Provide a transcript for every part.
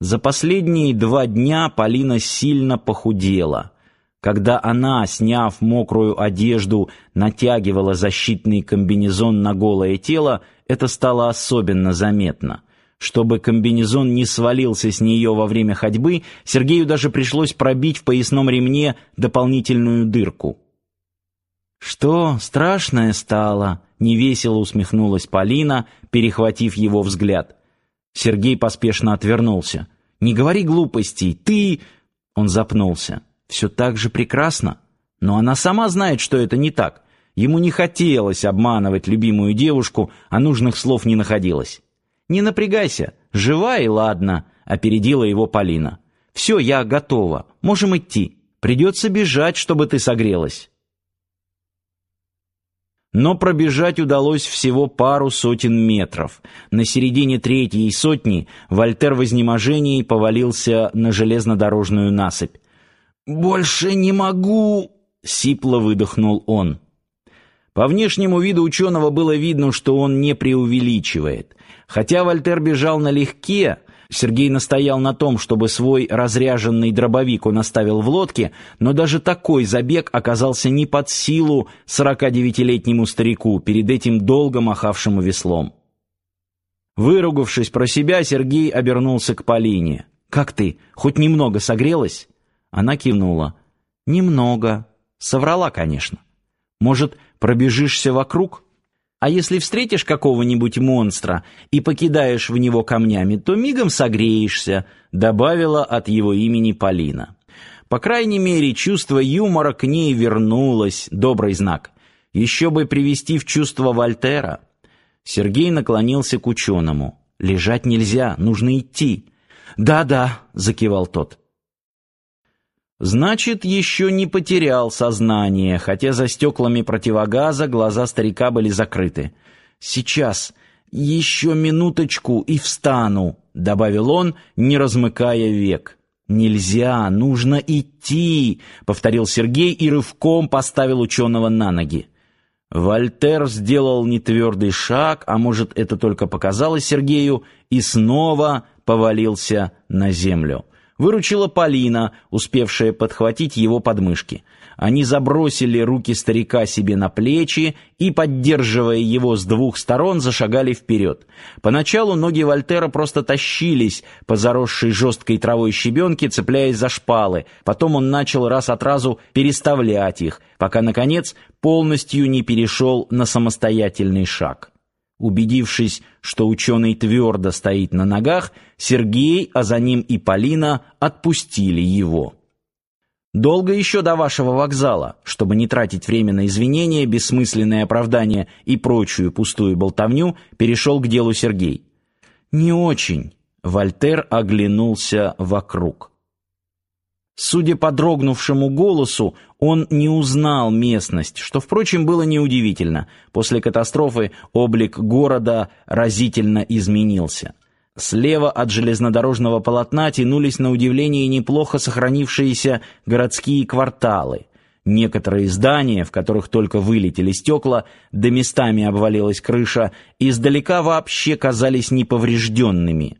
За последние два дня Полина сильно похудела. Когда она, сняв мокрую одежду, натягивала защитный комбинезон на голое тело, это стало особенно заметно. Чтобы комбинезон не свалился с нее во время ходьбы, Сергею даже пришлось пробить в поясном ремне дополнительную дырку. «Что, страшное стало?» — невесело усмехнулась Полина, перехватив его взгляд. Сергей поспешно отвернулся. «Не говори глупостей, ты...» Он запнулся. «Все так же прекрасно. Но она сама знает, что это не так. Ему не хотелось обманывать любимую девушку, а нужных слов не находилось. «Не напрягайся, жива и ладно», — опередила его Полина. «Все, я готова, можем идти. Придется бежать, чтобы ты согрелась». Но пробежать удалось всего пару сотен метров. На середине третьей сотни Вольтер в изнеможении повалился на железнодорожную насыпь. «Больше не могу!» — сипло выдохнул он. По внешнему виду ученого было видно, что он не преувеличивает. Хотя Вольтер бежал налегке, Сергей настоял на том, чтобы свой разряженный дробовик он оставил в лодке, но даже такой забег оказался не под силу 49-летнему старику, перед этим долго махавшему веслом. Выругавшись про себя, Сергей обернулся к Полине. «Как ты? Хоть немного согрелась?» Она кивнула. «Немного». Соврала, конечно. «Может, пробежишься вокруг?» А если встретишь какого-нибудь монстра и покидаешь в него камнями, то мигом согреешься», — добавила от его имени Полина. По крайней мере, чувство юмора к ней вернулось, добрый знак. Еще бы привести в чувство Вольтера. Сергей наклонился к ученому. «Лежать нельзя, нужно идти». «Да-да», — закивал тот. Значит, еще не потерял сознание, хотя за стеклами противогаза глаза старика были закрыты. «Сейчас, еще минуточку и встану», — добавил он, не размыкая век. «Нельзя, нужно идти», — повторил Сергей и рывком поставил ученого на ноги. Вольтер сделал нетвердый шаг, а может, это только показалось Сергею, и снова повалился на землю. Выручила Полина, успевшая подхватить его подмышки. Они забросили руки старика себе на плечи и, поддерживая его с двух сторон, зашагали вперед. Поначалу ноги Вольтера просто тащились по заросшей жесткой травой щебенке, цепляясь за шпалы. Потом он начал раз от разу переставлять их, пока, наконец, полностью не перешел на самостоятельный шаг. Убедившись, что ученый твердо стоит на ногах, Сергей, а за ним и Полина отпустили его. «Долго еще до вашего вокзала, чтобы не тратить время на извинения, бессмысленные оправдания и прочую пустую болтовню, перешел к делу Сергей». «Не очень», — Вольтер оглянулся вокруг. Судя по дрогнувшему голосу, он не узнал местность, что, впрочем, было неудивительно. После катастрофы облик города разительно изменился. Слева от железнодорожного полотна тянулись на удивление неплохо сохранившиеся городские кварталы. Некоторые здания, в которых только вылетели стекла, да местами обвалилась крыша, издалека вообще казались неповрежденными.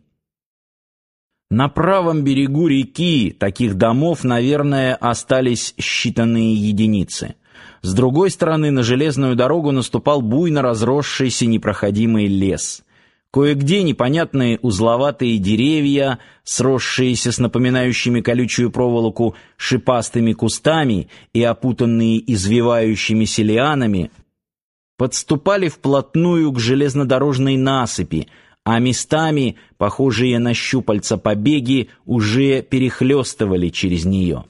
На правом берегу реки таких домов, наверное, остались считанные единицы. С другой стороны на железную дорогу наступал буйно разросшийся непроходимый лес. Кое-где непонятные узловатые деревья, сросшиеся с напоминающими колючую проволоку шипастыми кустами и опутанные извивающимися лианами, подступали вплотную к железнодорожной насыпи, а местами, похожие на щупальца побеги, уже перехлестывали через нее.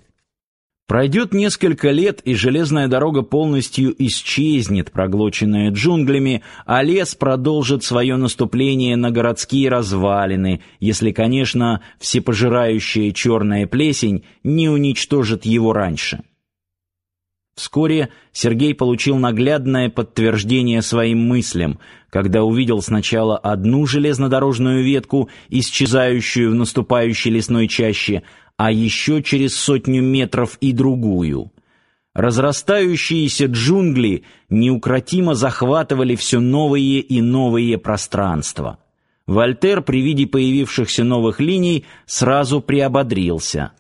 Пройдет несколько лет, и железная дорога полностью исчезнет, проглоченная джунглями, а лес продолжит свое наступление на городские развалины, если, конечно, всепожирающая черная плесень не уничтожит его раньше. Вскоре Сергей получил наглядное подтверждение своим мыслям, когда увидел сначала одну железнодорожную ветку, исчезающую в наступающей лесной чаще, а еще через сотню метров и другую. Разрастающиеся джунгли неукротимо захватывали все новые и новые пространства. Вольтер при виде появившихся новых линий сразу приободрился.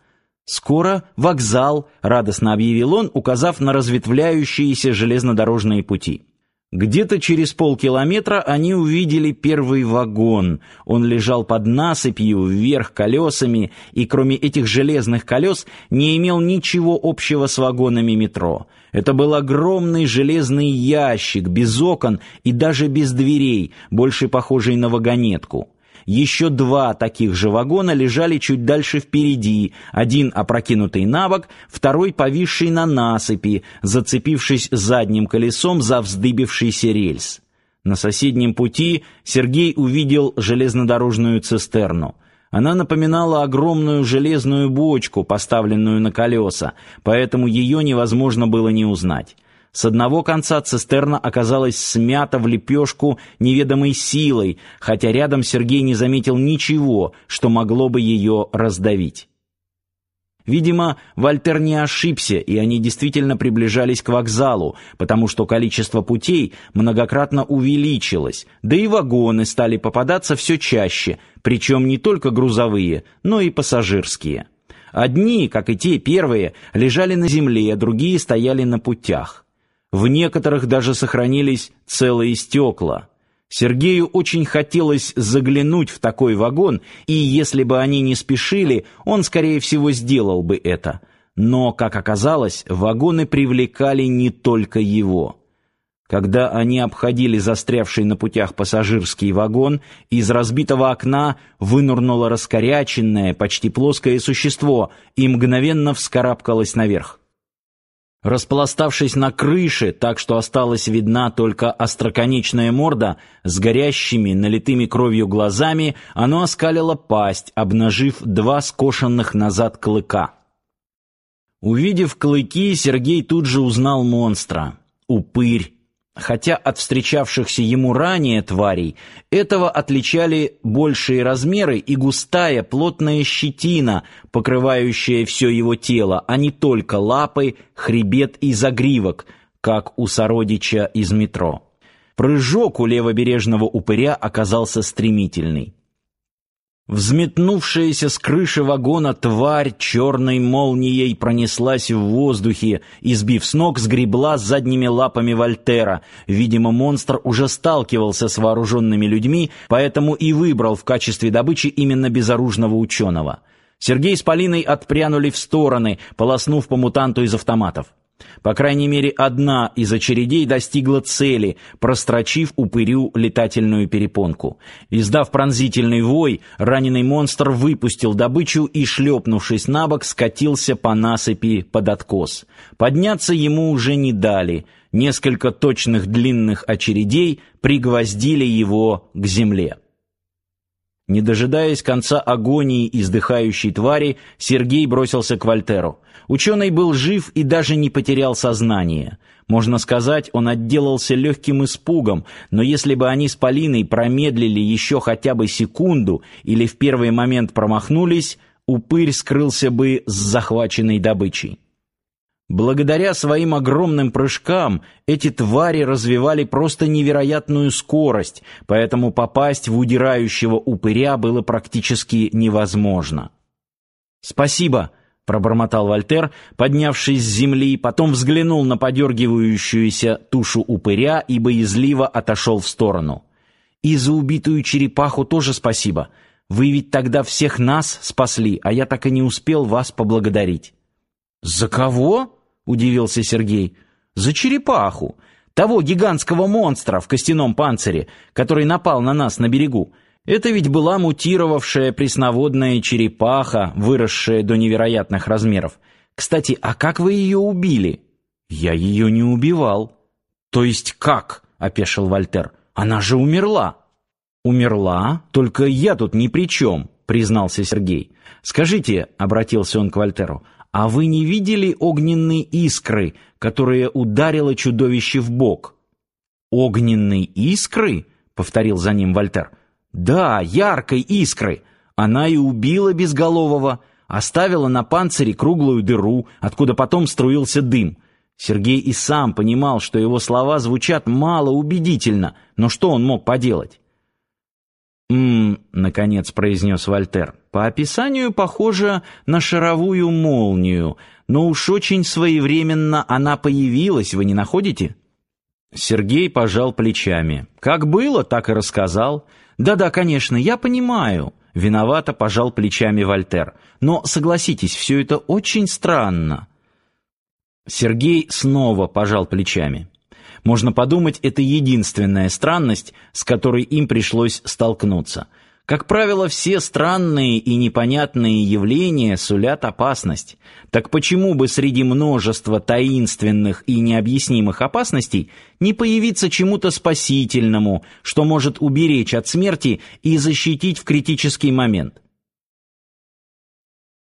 «Скоро вокзал», — радостно объявил он, указав на разветвляющиеся железнодорожные пути. Где-то через полкилометра они увидели первый вагон. Он лежал под насыпью, вверх колесами, и кроме этих железных колес не имел ничего общего с вагонами метро. Это был огромный железный ящик, без окон и даже без дверей, больше похожий на вагонетку. Еще два таких же вагона лежали чуть дальше впереди, один опрокинутый на бок, второй повисший на насыпи, зацепившись задним колесом за вздыбившийся рельс. На соседнем пути Сергей увидел железнодорожную цистерну. Она напоминала огромную железную бочку, поставленную на колеса, поэтому ее невозможно было не узнать. С одного конца цистерна оказалась смята в лепешку неведомой силой, хотя рядом Сергей не заметил ничего, что могло бы ее раздавить. Видимо, Вальтер не ошибся, и они действительно приближались к вокзалу, потому что количество путей многократно увеличилось, да и вагоны стали попадаться все чаще, причем не только грузовые, но и пассажирские. Одни, как и те первые, лежали на земле, другие стояли на путях. В некоторых даже сохранились целые стекла. Сергею очень хотелось заглянуть в такой вагон, и если бы они не спешили, он, скорее всего, сделал бы это. Но, как оказалось, вагоны привлекали не только его. Когда они обходили застрявший на путях пассажирский вагон, из разбитого окна вынырнуло раскоряченное, почти плоское существо и мгновенно вскарабкалось наверх. Распластавшись на крыше, так что осталась видна только остроконечная морда с горящими, налитыми кровью глазами, оно оскалило пасть, обнажив два скошенных назад клыка. Увидев клыки, Сергей тут же узнал монстра. Упырь. Хотя от встречавшихся ему ранее тварей этого отличали большие размеры и густая плотная щетина, покрывающая все его тело, а не только лапы, хребет и загривок, как у сородича из метро. Прыжок у левобережного упыря оказался стремительный. Взметнувшаяся с крыши вагона тварь черной молнией пронеслась в воздухе и, сбив с ног, сгребла задними лапами Вольтера. Видимо, монстр уже сталкивался с вооруженными людьми, поэтому и выбрал в качестве добычи именно безоружного ученого. Сергей с Полиной отпрянули в стороны, полоснув по мутанту из автоматов. По крайней мере, одна из очередей достигла цели, прострочив упырю летательную перепонку. Издав пронзительный вой, раненый монстр выпустил добычу и, шлепнувшись на бок, скатился по насыпи под откос. Подняться ему уже не дали. Несколько точных длинных очередей пригвоздили его к земле. Не дожидаясь конца агонии издыхающей твари, Сергей бросился к Вольтеру. Ученый был жив и даже не потерял сознание. Можно сказать, он отделался легким испугом, но если бы они с Полиной промедлили еще хотя бы секунду или в первый момент промахнулись, упырь скрылся бы с захваченной добычей. Благодаря своим огромным прыжкам эти твари развивали просто невероятную скорость, поэтому попасть в удирающего упыря было практически невозможно. «Спасибо», — пробормотал Вальтер, поднявшись с земли, потом взглянул на подергивающуюся тушу упыря и боязливо отошел в сторону. «И за убитую черепаху тоже спасибо. Вы ведь тогда всех нас спасли, а я так и не успел вас поблагодарить». «За кого?» — удивился Сергей. «За черепаху, того гигантского монстра в костяном панцире, который напал на нас на берегу. Это ведь была мутировавшая пресноводная черепаха, выросшая до невероятных размеров. Кстати, а как вы ее убили?» «Я ее не убивал». «То есть как?» — опешил Вальтер. «Она же умерла». «Умерла? Только я тут ни при чем», — признался Сергей. «Скажите», — обратился он к Вальтеру, «А вы не видели огненные искры, которые ударило чудовище в бок?» «Огненные искры?» — повторил за ним Вольтер. «Да, яркой искры. Она и убила безголового, оставила на панцире круглую дыру, откуда потом струился дым». Сергей и сам понимал, что его слова звучат мало убедительно, но что он мог поделать? «М-м», наконец произнес Вольтер. По описанию похоже на шаровую молнию, но уж очень своевременно она появилась, вы не находите? Сергей пожал плечами. Как было, так и рассказал. Да-да, конечно, я понимаю. Виновато пожал плечами Вольтер. Но согласитесь, все это очень странно. Сергей снова пожал плечами. Можно подумать, это единственная странность, с которой им пришлось столкнуться. Как правило, все странные и непонятные явления сулят опасность. Так почему бы среди множества таинственных и необъяснимых опасностей не появиться чему-то спасительному, что может уберечь от смерти и защитить в критический момент?